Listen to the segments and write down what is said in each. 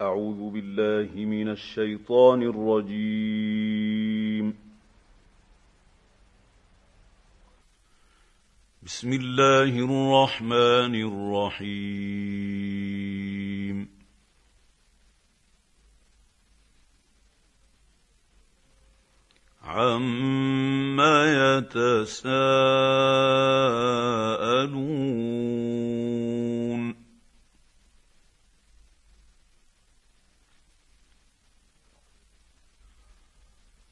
أعوذ بالله من الشيطان الرجيم. بسم الله الرحمن الرحيم. عم يتساءلون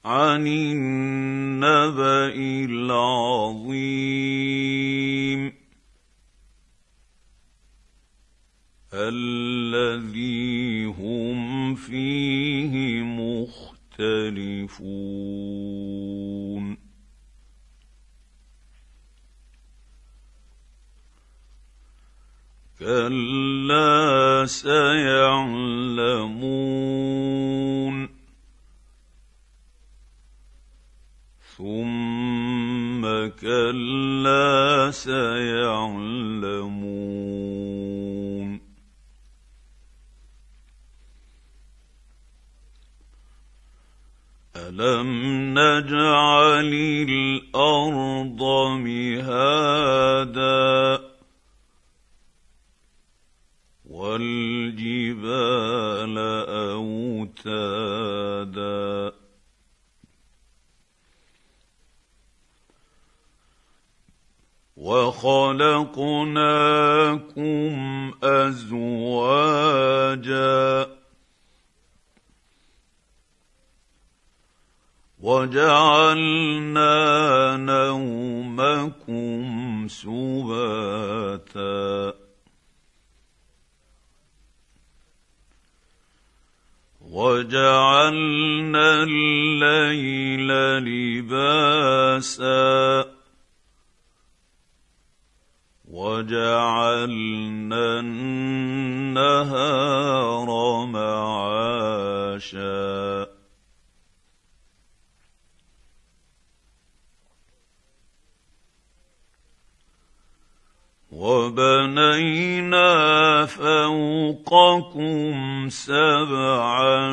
عن النبأ العظيم. الذي هم فيه مختلفون. كلا سيعلمون ثم كلا سيعلمون الم نجعل الأرض مهادا والجبال اوتادا وخلقناكم أزواجا وجعلنا نومكم سباتا وجعلنا الليل لباسا وجعلنا النهار معاشا. وبنينا فوقكم سبعا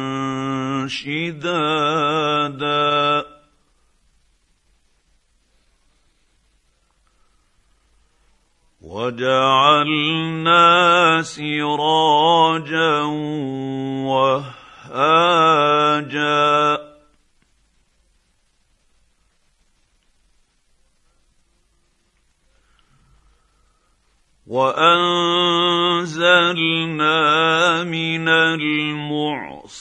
شدادا. وجعلنا سراجا وهاجا. وأنزلنا من المعصرات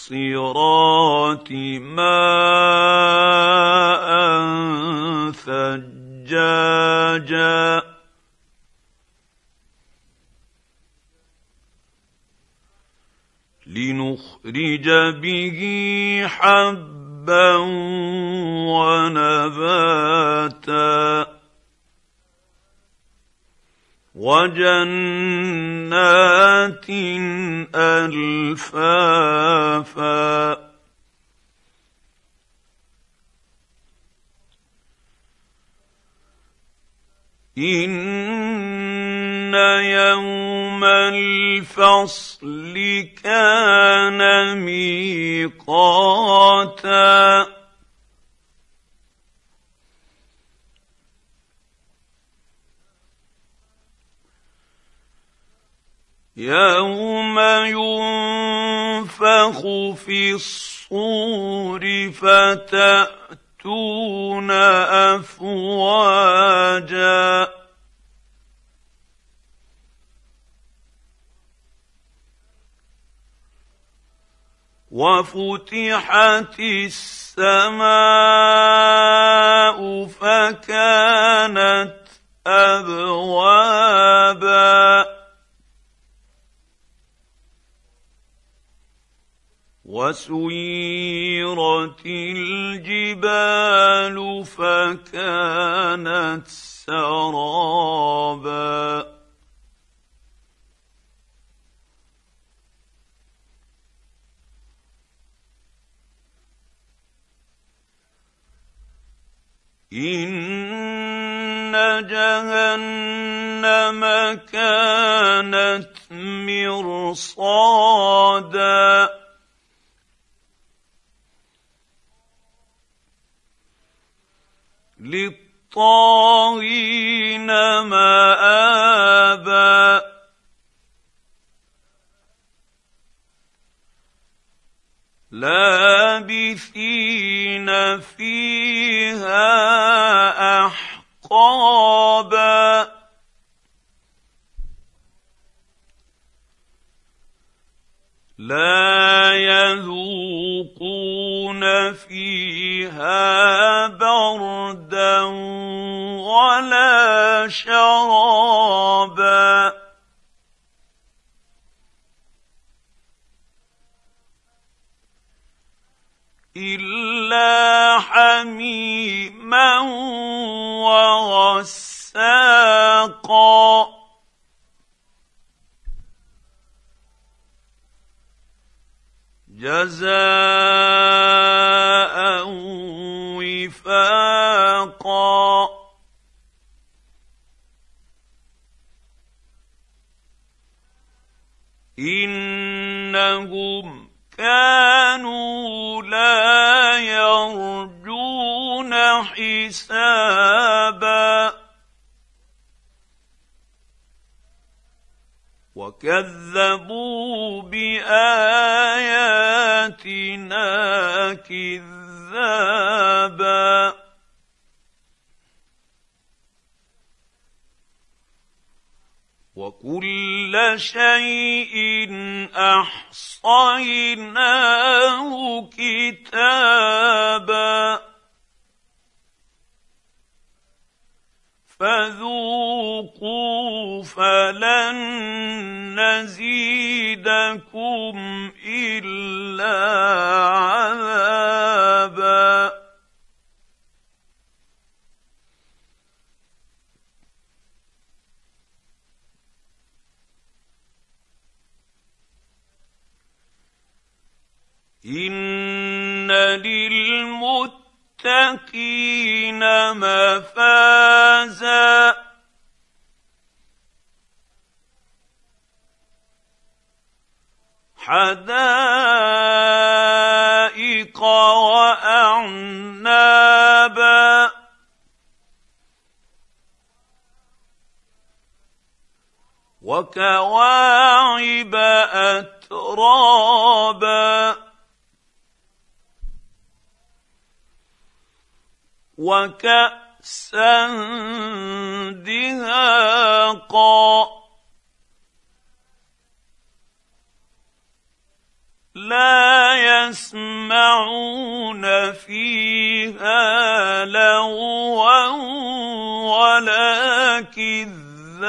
ماء ثجاجا. لنخرج به حبا ونباتا. وجنات ألفافا. إن يوم الفصل كان ميقاتا. يوم ينفخ في الصور فتاتون افواجا وفتحت السماء فكانت أبوابا. وسيرت الجبال فكانت سرابا. إن جهنم كانت مرصادا للطاغين مآبا لابثين فيها ولا شرابا. إلا حميما وغساقا. جزاء إنهم كانوا لا يرجون حسابا. وكذبوا بآياتنا كذابا. وكل شيء أحصيناه كتابا فذوقوا فلن نزيدكم إلا عذابا ان للمتقين مفازا حدائق واعنابا وكواعب اترابا وكأسا دهاقا لا يسمعون فيها لغوا ولا كذابا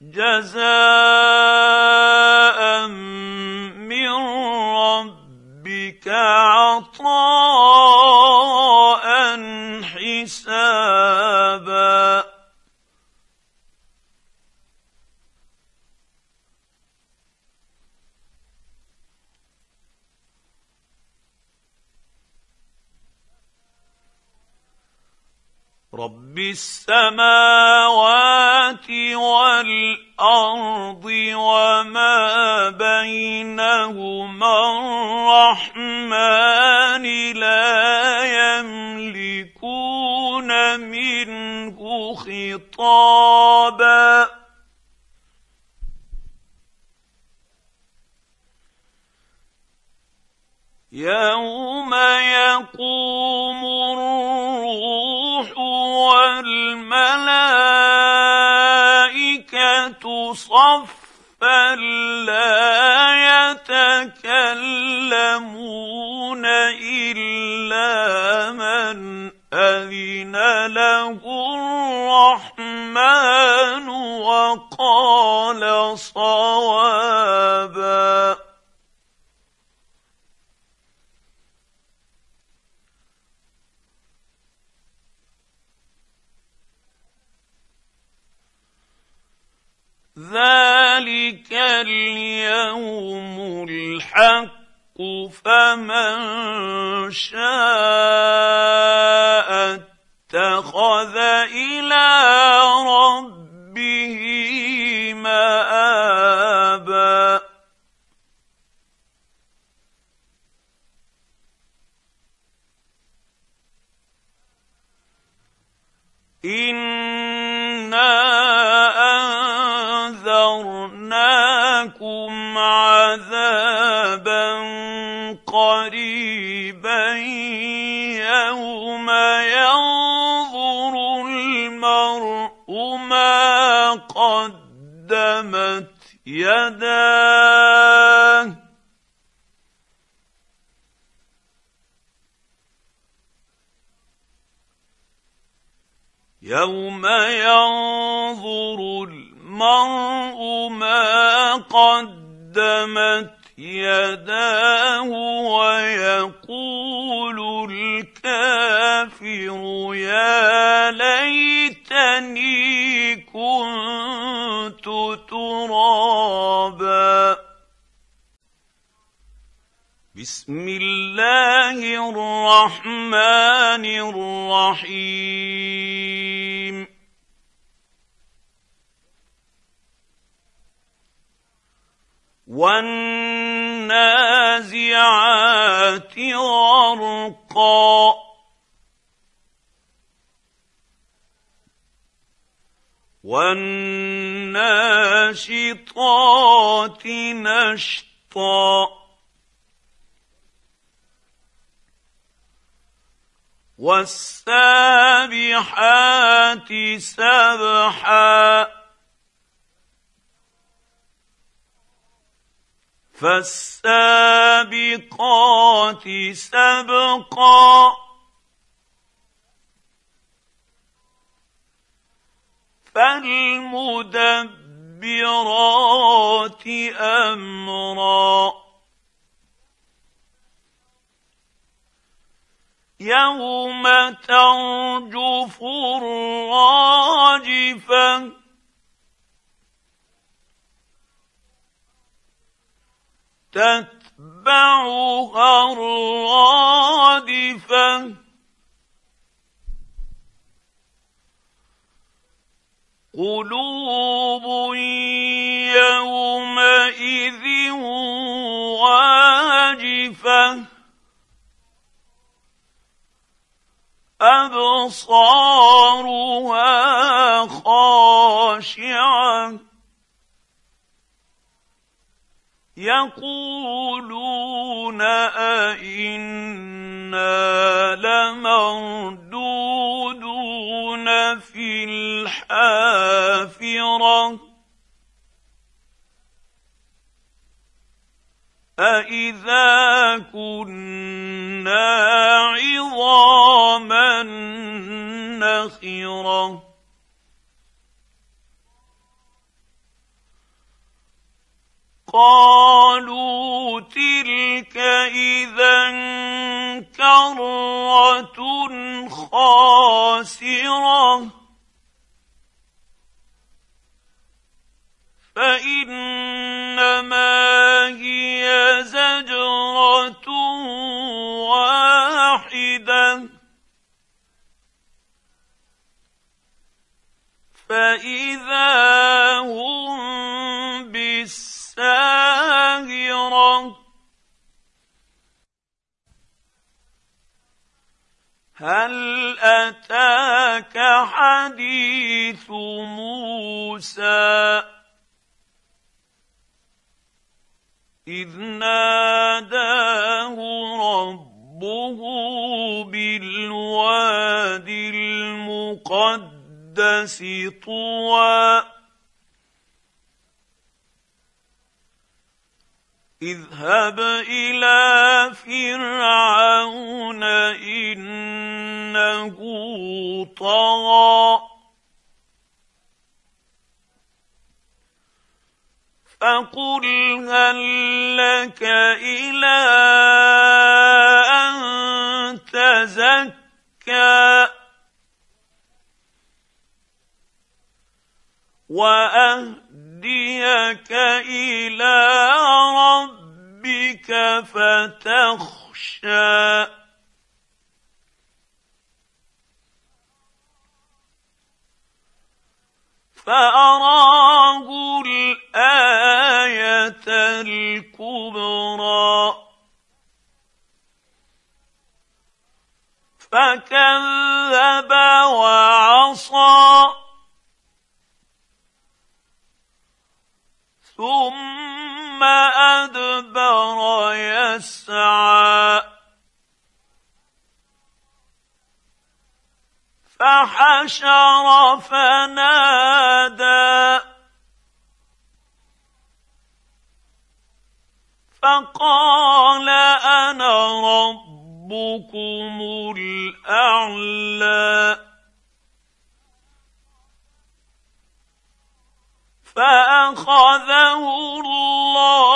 جزاء رب السماوات والأرض وما بينهما الرحمن لا يملكون منه خطابا. يوم يقوم الروح والملائكة صفا لا يتكلمون إلا من أذن له الرحمن وقال ذلك اليوم الحق فمن شاء اتخذ إلى ربه مابا إن يوم ينظر المرء ما قدمت يداه. يوم ينظر المرء ما قدمت يداه ويقول الكافر يا ليتني كنت ترابا. بسم الله الرحمن الرحيم. والنازعات غرقا. والناشطات نشطا. والسابحات سبحا. فالسابقات سبقا. فالمدبرات أمرا. يوم ترجف الراجفة. تتبعها الرادفة. قلوب يومئذ واجفة. أبصارها خاشعة. يقولون أئنا لمردودون في الحافرة؟ أإذا كنا عظاما نخرة؟ قالوا تلك إذا كرة خاسرة. فإنما هي زجرة واحدة. فإذا هم هل أتاك حديث موسى؟ إذ ناداه ربه بالواد المقدس طوى. إذهب إلى فرعون إنه طغى. فقل هل لك إلى أن تزكى؟ وأهديك إلى ربك فتخشى. فأراه الآية الكبرى. فكذب وعصى. عصى ثم أدبر يسعى. فحشر فنادى. فقال أنا ربكم الأعلى. فأخذه الله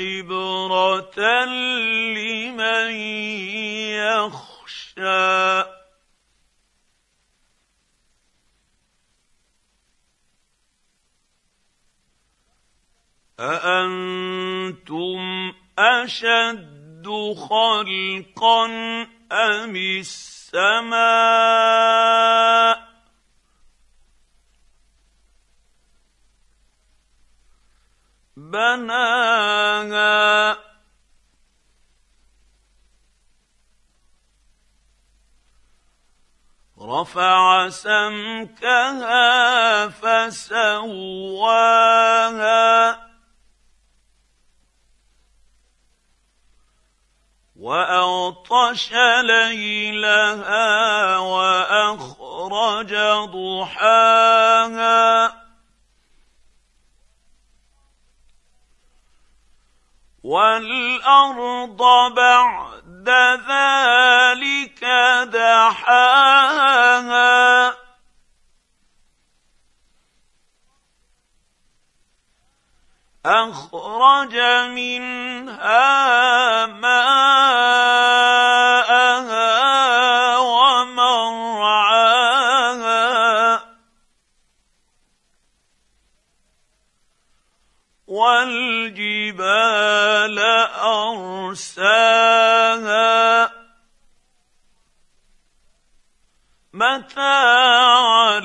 لعبره لمن يخشى. أأنتم أشد خلقا أم السماء بناها. رفع سمكها فسواها. وأغطش ليلها وأخرج ضحاها. والارض بعد ذلك دحاها اخرج منها ماءها ومرعاها والجبال أرساها متاعا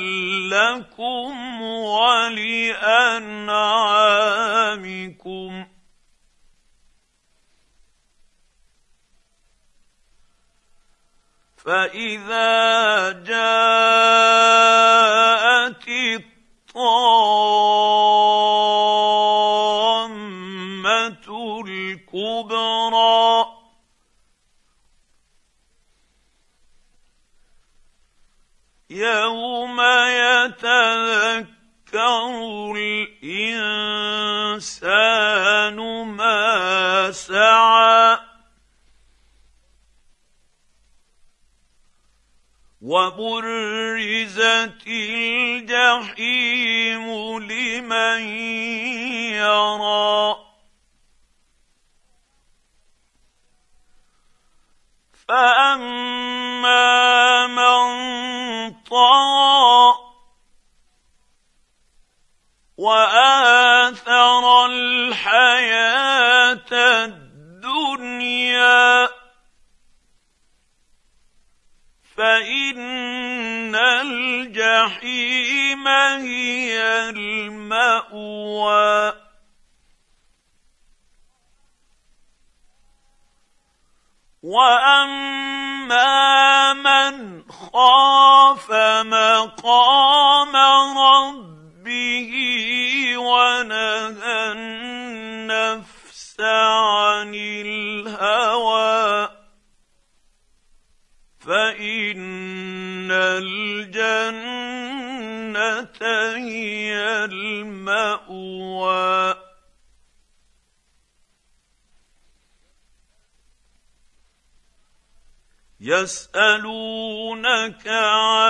لكم ولأنعامكم. فإذا جاءت الطامه يتذكر الإنسان ما سعى وبرزت الجحيم لمن يرى فأما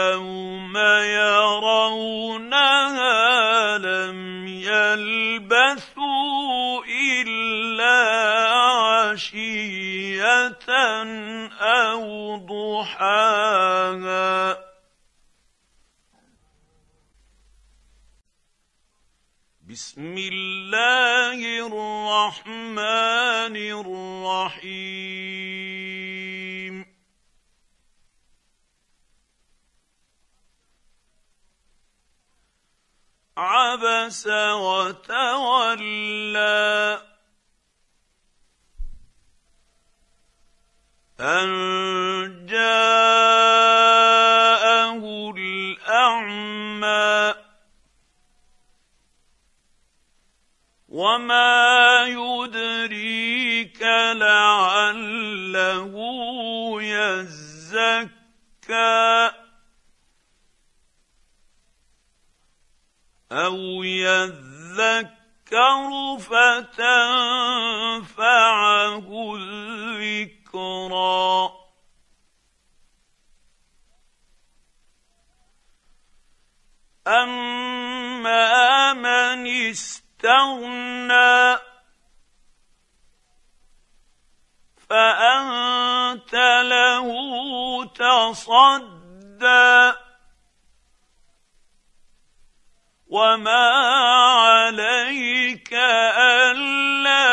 يوم يرونها لم يلبثوا إلا عشية أو ضحاها. بسم الله الرحمن الرحيم. عبس وتولى. أن جاءه الأعمى. وما يدريك لعله يزكى. أو يذكر فتنفعه الذكرى. أما من استغنى فأنت له تصدى. وما عليك الا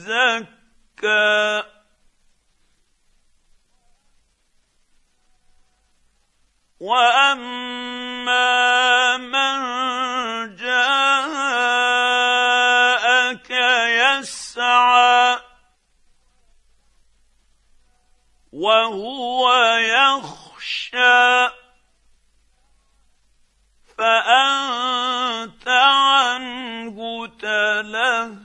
يزكى واما من جاءك يسعى وهو يخشى فأنت عنه تلهى.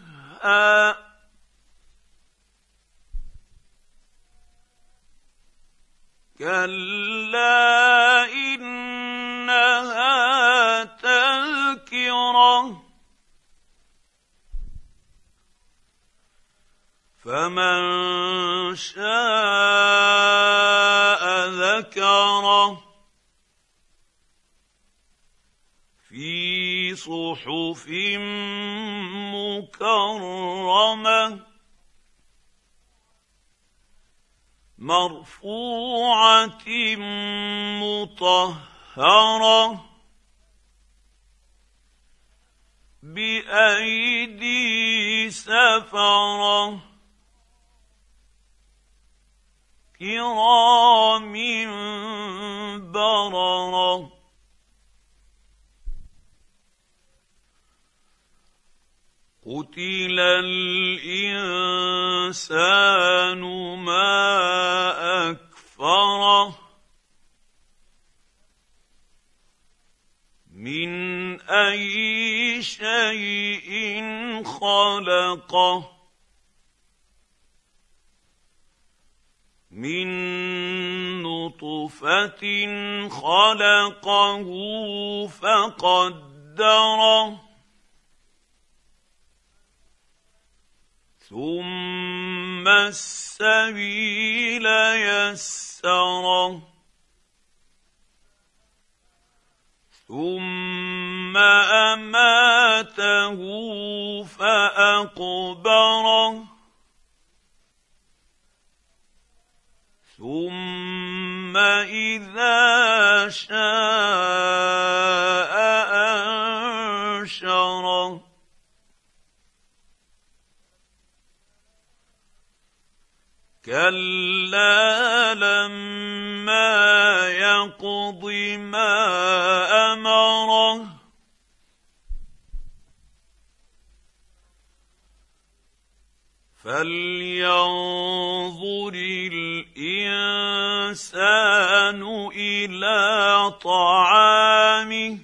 كلا انها تذكره. فمن شاء صحف مكرمة مرفوعة مطهرة بأيدي سفرة كرام بررة قتل الانسان ما اكفره من اي شيء خلقه من نطفه خلقه فقدره ثم السبيل يسره ثم اماته فاقبره ثم اذا شاء كلا لما يقض ما أمره. فلينظر الانسان إلى طعامه.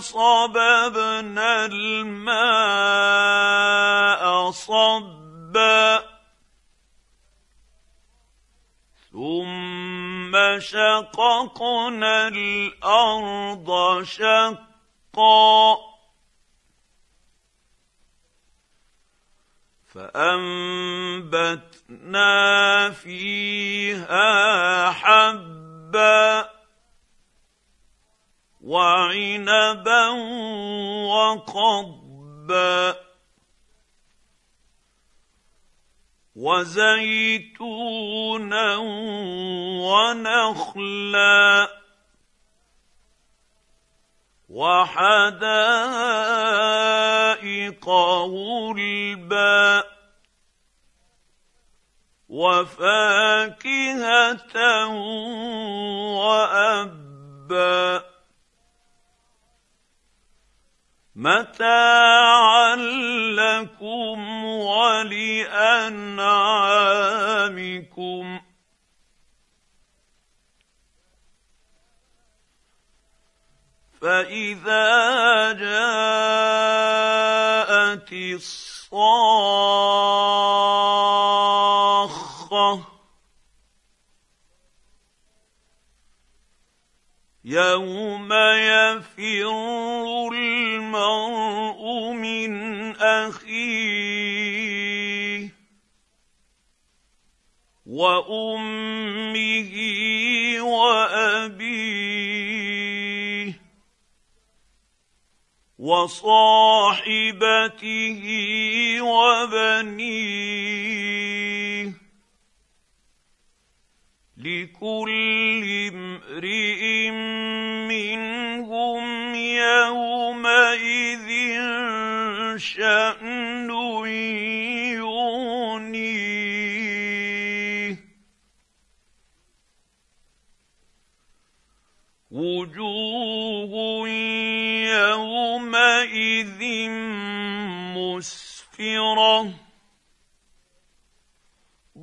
صببنا الماء صبا. ثم شققنا الأرض شقا. فأنبتنا فيها حبا. وعنبا وقضبا وزيتونا ونخلا وحدائق غلبا وفاكهه وابا متاعا لكم ولأنعامكم. فإذا جاءت الصاخة يوم يفر المرء من اخيه وامه وابيه وصاحبته وبنيه لكل امرئ منهم يومئذ شأن يغنيه. وجوه يومئذ مسفرة.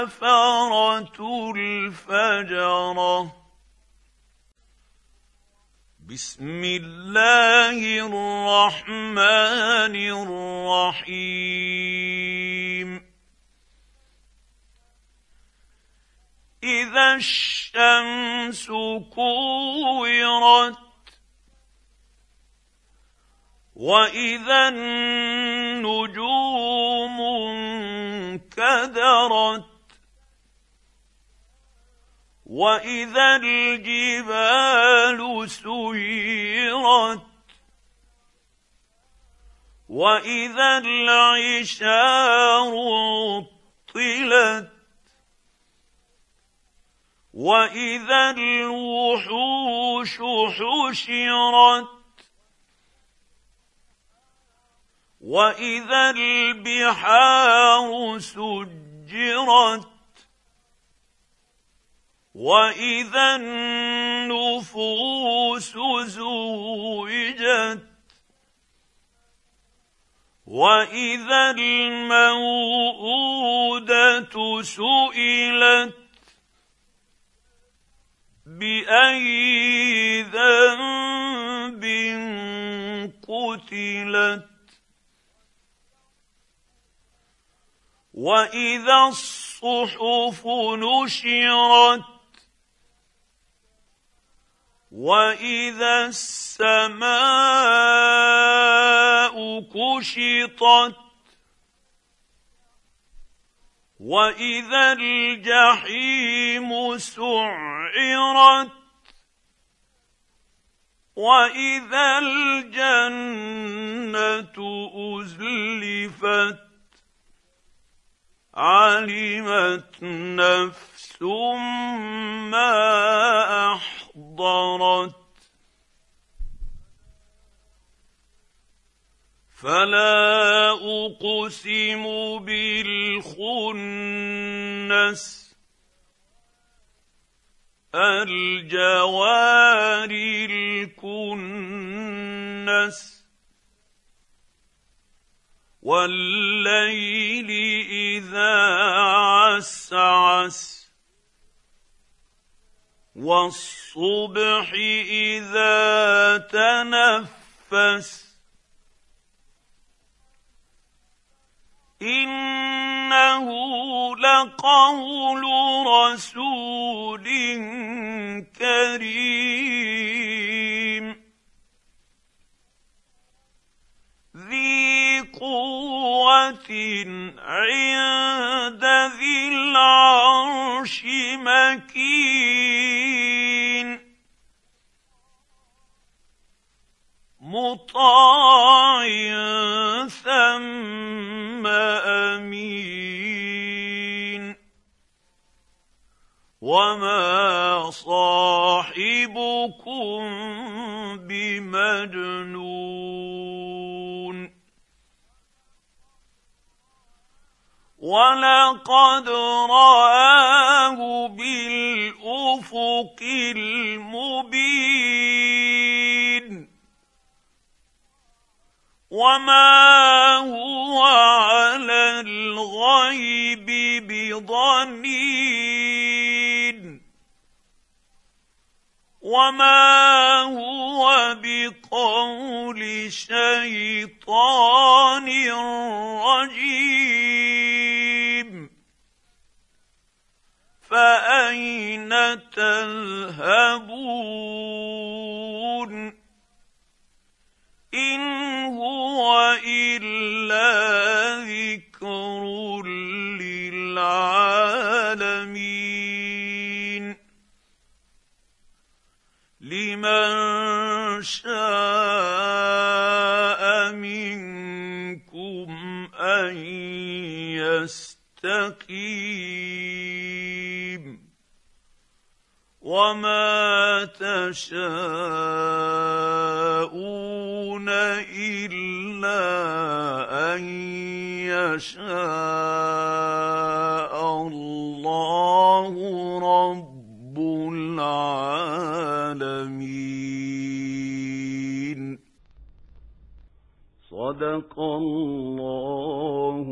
الكفره الفجره بسم الله الرحمن الرحيم. إذا الشمس كورت وإذا النجوم انكدرت واذا الجبال سيرت واذا العشار عطلت واذا الوحوش حشرت واذا البحار سجرت واذا النفوس زوجت واذا الموءوده سئلت باي ذنب قتلت واذا الصحف نشرت واذا السماء كشطت واذا الجحيم سعرت واذا الجنه ازلفت علمت نفس ما فلا اقسم بالخنس الجوار الكنس والليل اذا عسعس والصبح اذا تنفس انه لقول رسول كريم ذي قوه عند ذي العرش مكين مطاع ثم امين وما صاحبكم بمجنون ولقد راه بالافق المبين وما هو على الغيب بضنين وما هو بقول شيطان رجيم فاين تذهبون ان هو الا ذكر للعالمين لمن شاء منكم ان يستقيم وما تشاءون الا ان يشاء الله رب العالمين. صدق الله